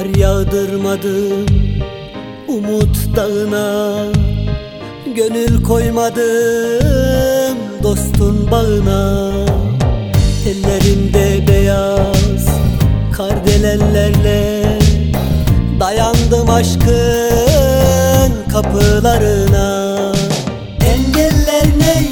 Aldırmadım umut dağına. Gönül koymadım dostun bağına. Ellerimde beyaz kardelenlerle Dayandım aşkın kapılarına. Engeller neymiş,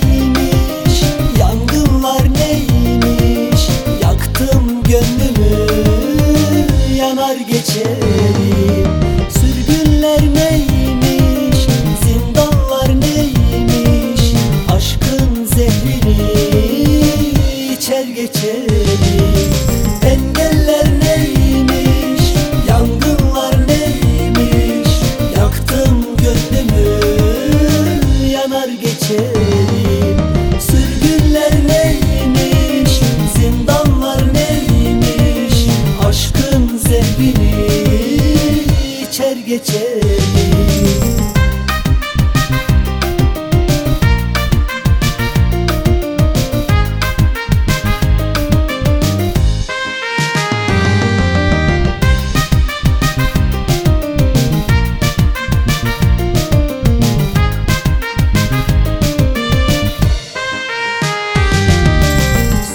Sürgünler neymiş, zindanlar neymiş? Aşkın zehrini içer geçerim Engeller neymiş, yangınlar neymiş? Yaktım gönlümü, yanar geçerim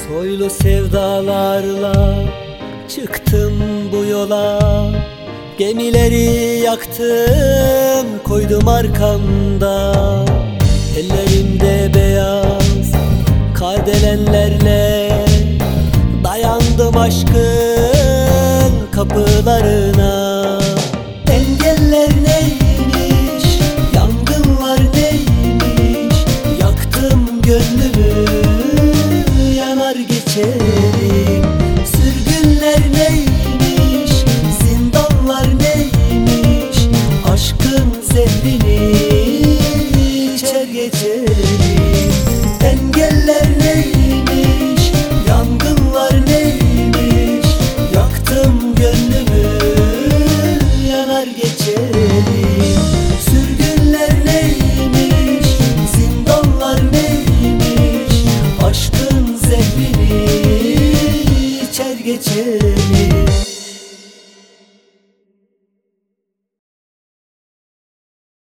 Soylu sevdalarla çıktım bu yola Gemileri yaktım koydum arkamda Ellerimde beyaz kardelenlerle Dayandım aşkın kapılarına. Engeller neymiş, yangınlar neymiş? Yaktım gönlümü, yanar geçerim zehrini içer geçerim Engeller